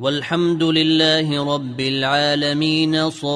والحمد لله رب العالمين صاد.